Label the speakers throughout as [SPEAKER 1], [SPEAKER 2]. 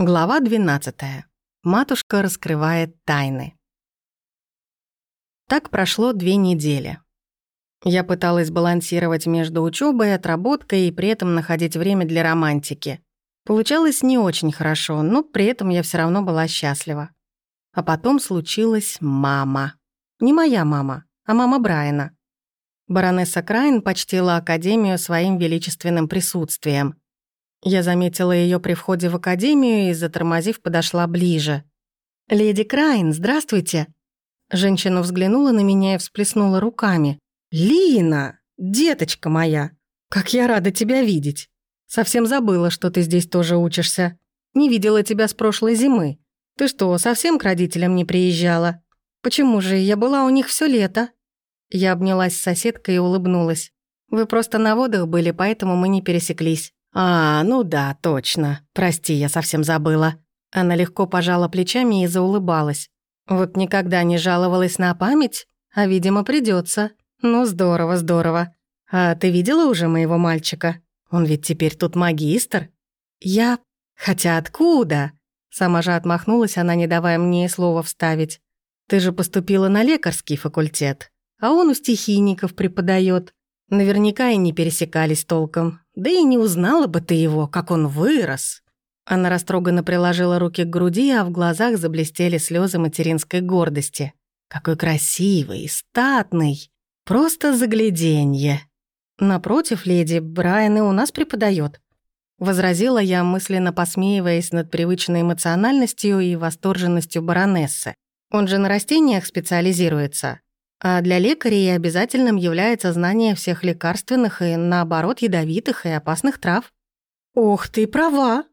[SPEAKER 1] Глава 12. Матушка раскрывает тайны. Так прошло две недели. Я пыталась балансировать между учебой отработкой и при этом находить время для романтики. Получалось не очень хорошо, но при этом я все равно была счастлива. А потом случилась мама. Не моя мама, а мама Брайана. Баронесса Крайн почтила Академию своим величественным присутствием — я заметила ее при входе в академию и, затормозив, подошла ближе. «Леди Крайн, здравствуйте!» Женщина взглянула на меня и всплеснула руками. «Лина, деточка моя, как я рада тебя видеть! Совсем забыла, что ты здесь тоже учишься. Не видела тебя с прошлой зимы. Ты что, совсем к родителям не приезжала? Почему же я была у них все лето?» Я обнялась с соседкой и улыбнулась. «Вы просто на водах были, поэтому мы не пересеклись». «А, ну да, точно. Прости, я совсем забыла». Она легко пожала плечами и заулыбалась. «Вот никогда не жаловалась на память, а, видимо, придется. Ну, здорово, здорово. А ты видела уже моего мальчика? Он ведь теперь тут магистр». «Я... Хотя откуда?» Сама же отмахнулась она, не давая мне слова вставить. «Ты же поступила на лекарский факультет, а он у стихийников преподает. Наверняка и не пересекались толком. Да и не узнала бы ты его, как он вырос». Она растроганно приложила руки к груди, а в глазах заблестели слезы материнской гордости. «Какой красивый, статный! Просто загляденье!» «Напротив, леди, Брайан и у нас преподает. Возразила я, мысленно посмеиваясь над привычной эмоциональностью и восторженностью баронессы. «Он же на растениях специализируется. А для лекарей обязательным является знание всех лекарственных и, наоборот, ядовитых и опасных трав. «Ох, ты права!»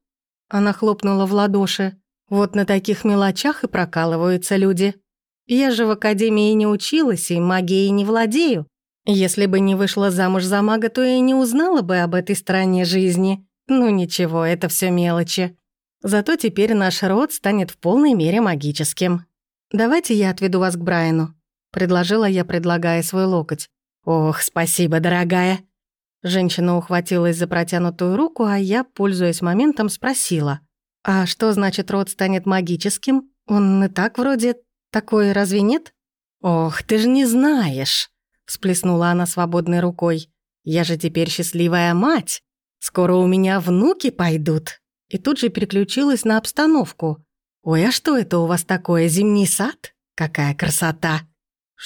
[SPEAKER 1] Она хлопнула в ладоши. «Вот на таких мелочах и прокалываются люди. Я же в академии не училась и магией не владею. Если бы не вышла замуж за мага, то и не узнала бы об этой стороне жизни. Ну ничего, это все мелочи. Зато теперь наш род станет в полной мере магическим. Давайте я отведу вас к Брайану предложила я, предлагая свой локоть. «Ох, спасибо, дорогая!» Женщина ухватилась за протянутую руку, а я, пользуясь моментом, спросила. «А что значит род станет магическим? Он и так вроде такой, разве нет?» «Ох, ты же не знаешь!» — всплеснула она свободной рукой. «Я же теперь счастливая мать! Скоро у меня внуки пойдут!» И тут же переключилась на обстановку. «Ой, а что это у вас такое, зимний сад? Какая красота!»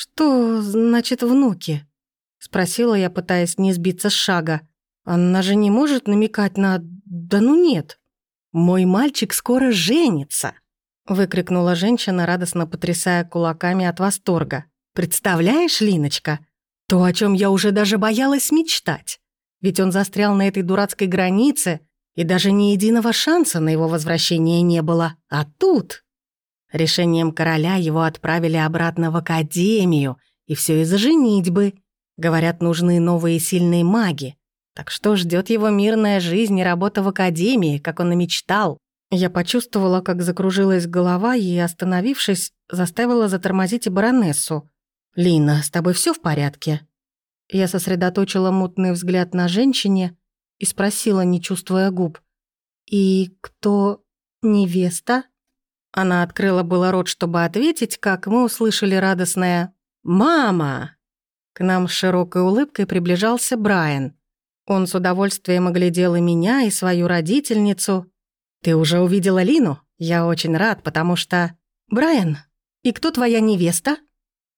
[SPEAKER 1] «Что значит внуки?» — спросила я, пытаясь не сбиться с шага. «Она же не может намекать на... Да ну нет!» «Мой мальчик скоро женится!» — выкрикнула женщина, радостно потрясая кулаками от восторга. «Представляешь, Линочка, то, о чем я уже даже боялась мечтать. Ведь он застрял на этой дурацкой границе, и даже ни единого шанса на его возвращение не было. А тут...» Решением короля его отправили обратно в академию, и все из-за женитьбы. Говорят, нужны новые сильные маги. Так что ждет его мирная жизнь и работа в академии, как он и мечтал. Я почувствовала, как закружилась голова и, остановившись, заставила затормозить и баронессу. «Лина, с тобой все в порядке?» Я сосредоточила мутный взгляд на женщине и спросила, не чувствуя губ. «И кто невеста?» Она открыла было рот, чтобы ответить, как мы услышали радостное «Мама!». К нам с широкой улыбкой приближался Брайан. Он с удовольствием оглядел и меня, и свою родительницу. «Ты уже увидела Лину? Я очень рад, потому что...» «Брайан, и кто твоя невеста?»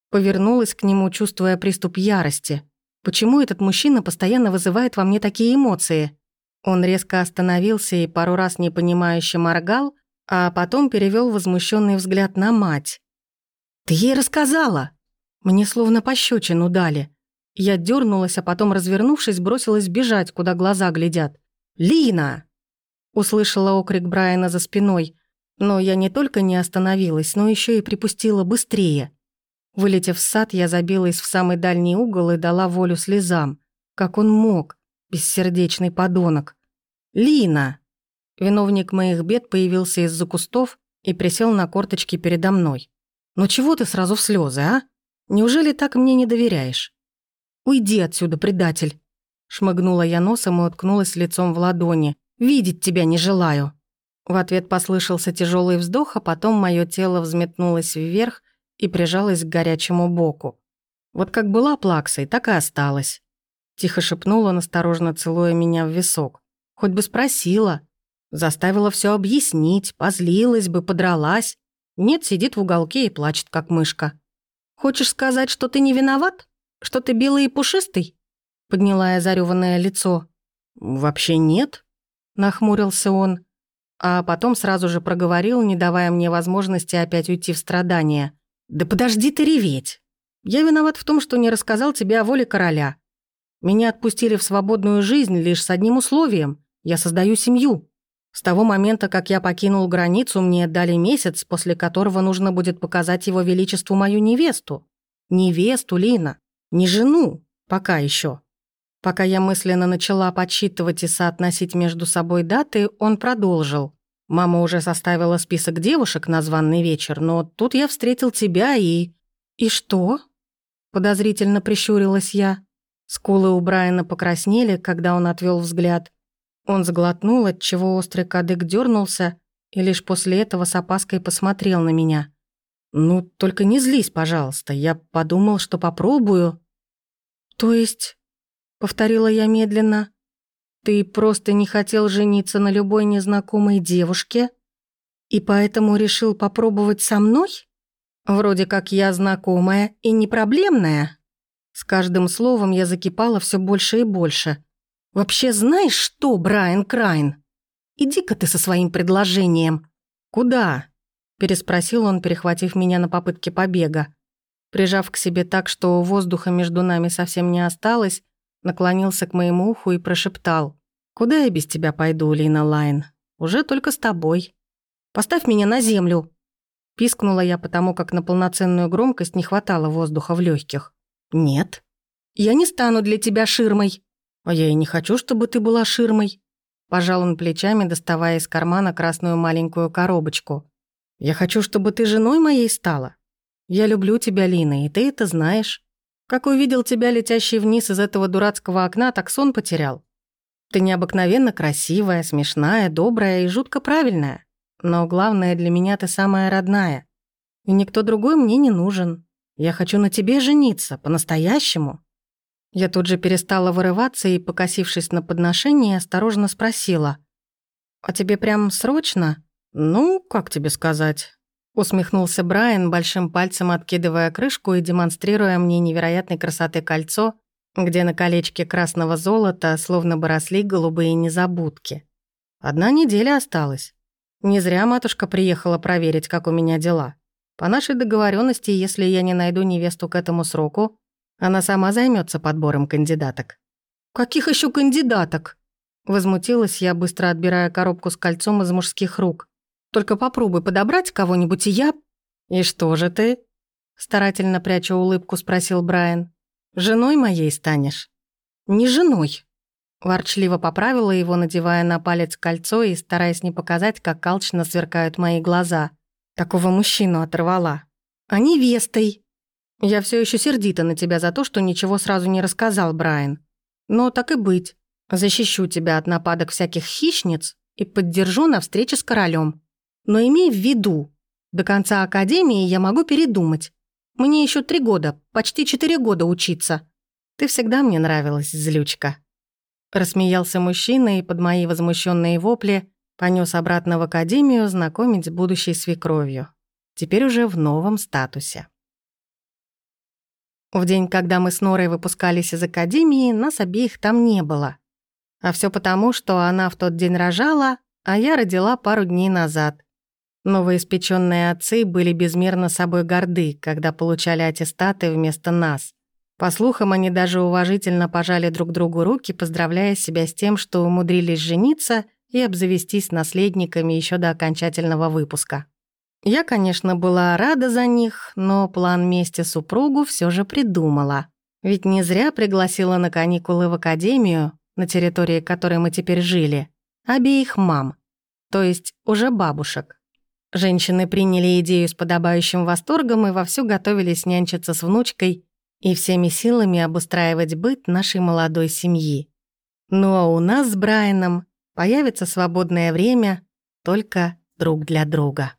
[SPEAKER 1] Повернулась к нему, чувствуя приступ ярости. «Почему этот мужчина постоянно вызывает во мне такие эмоции?» Он резко остановился и пару раз непонимающе моргал, а потом перевел возмущенный взгляд на мать. «Ты ей рассказала?» Мне словно пощечину дали. Я дернулась, а потом, развернувшись, бросилась бежать, куда глаза глядят. «Лина!» Услышала окрик Брайана за спиной, но я не только не остановилась, но еще и припустила быстрее. Вылетев в сад, я забилась в самый дальний угол и дала волю слезам. Как он мог, бессердечный подонок. «Лина!» Виновник моих бед появился из-за кустов и присел на корточки передо мной. «Ну чего ты сразу в слезы, а? Неужели так мне не доверяешь?» «Уйди отсюда, предатель!» Шмыгнула я носом и уткнулась лицом в ладони. «Видеть тебя не желаю!» В ответ послышался тяжелый вздох, а потом мое тело взметнулось вверх и прижалось к горячему боку. Вот как была плаксой, так и осталась. Тихо шепнула, он, осторожно целуя меня в висок. Хоть бы спросила. Заставила все объяснить, позлилась бы, подралась. Нет, сидит в уголке и плачет, как мышка. «Хочешь сказать, что ты не виноват? Что ты белый и пушистый?» Подняла я зарёванное лицо. «Вообще нет», — нахмурился он а потом сразу же проговорил, не давая мне возможности опять уйти в страдания. «Да подожди ты реветь! Я виноват в том, что не рассказал тебе о воле короля. Меня отпустили в свободную жизнь лишь с одним условием – я создаю семью. С того момента, как я покинул границу, мне дали месяц, после которого нужно будет показать его величеству мою невесту. Невесту, Лина, не жену, пока еще. Пока я мысленно начала подсчитывать и соотносить между собой даты, он продолжил. Мама уже составила список девушек на званный вечер, но тут я встретил тебя и... «И что?» Подозрительно прищурилась я. Скулы у Брайана покраснели, когда он отвел взгляд. Он сглотнул, отчего острый кадык дернулся, и лишь после этого с опаской посмотрел на меня. «Ну, только не злись, пожалуйста. Я подумал, что попробую». «То есть...» повторила я медленно. Ты просто не хотел жениться на любой незнакомой девушке и поэтому решил попробовать со мной? Вроде как я знакомая и не проблемная. С каждым словом я закипала все больше и больше. Вообще знаешь что, Брайан Крайн? Иди-ка ты со своим предложением. Куда? переспросил он, перехватив меня на попытке побега. Прижав к себе так, что воздуха между нами совсем не осталось, наклонился к моему уху и прошептал. «Куда я без тебя пойду, Лина Лайн? Уже только с тобой. Поставь меня на землю!» Пискнула я, потому как на полноценную громкость не хватало воздуха в легких. «Нет. Я не стану для тебя ширмой. А я и не хочу, чтобы ты была ширмой». Пожал он плечами, доставая из кармана красную маленькую коробочку. «Я хочу, чтобы ты женой моей стала. Я люблю тебя, Лина, и ты это знаешь. Как увидел тебя, летящий вниз из этого дурацкого окна, так сон потерял. Ты необыкновенно красивая, смешная, добрая и жутко правильная. Но главное, для меня ты самая родная. И никто другой мне не нужен. Я хочу на тебе жениться, по-настоящему». Я тут же перестала вырываться и, покосившись на подношение, осторожно спросила. «А тебе прям срочно?» «Ну, как тебе сказать?» Усмехнулся Брайан, большим пальцем откидывая крышку и демонстрируя мне невероятной красоты кольцо, где на колечке красного золота словно бы росли голубые незабудки. Одна неделя осталась. Не зря матушка приехала проверить, как у меня дела. По нашей договоренности, если я не найду невесту к этому сроку, она сама займется подбором кандидаток. «Каких еще кандидаток?» Возмутилась я, быстро отбирая коробку с кольцом из мужских рук. Только попробуй подобрать кого-нибудь, и я...» «И что же ты?» Старательно пряча улыбку, спросил Брайан. «Женой моей станешь?» «Не женой». Ворчливо поправила его, надевая на палец кольцо и стараясь не показать, как алчно сверкают мои глаза. Такого мужчину оторвала. «А невестой?» «Я все еще сердита на тебя за то, что ничего сразу не рассказал, Брайан. Но так и быть. Защищу тебя от нападок всяких хищниц и поддержу на встрече с королем. Но имей в виду, до конца академии я могу передумать. Мне еще три года, почти четыре года учиться. Ты всегда мне нравилась, злючка». Рассмеялся мужчина и под мои возмущенные вопли понес обратно в академию знакомить с будущей свекровью. Теперь уже в новом статусе. В день, когда мы с Норой выпускались из академии, нас обеих там не было. А все потому, что она в тот день рожала, а я родила пару дней назад. Новоиспеченные отцы были безмерно собой горды, когда получали аттестаты вместо нас. По слухам, они даже уважительно пожали друг другу руки, поздравляя себя с тем, что умудрились жениться и обзавестись наследниками еще до окончательного выпуска. Я, конечно, была рада за них, но план мести супругу все же придумала. Ведь не зря пригласила на каникулы в академию, на территории которой мы теперь жили, обеих мам, то есть уже бабушек. Женщины приняли идею с подобающим восторгом и вовсю готовились нянчиться с внучкой и всеми силами обустраивать быт нашей молодой семьи. Ну а у нас с Брайаном появится свободное время, только друг для друга.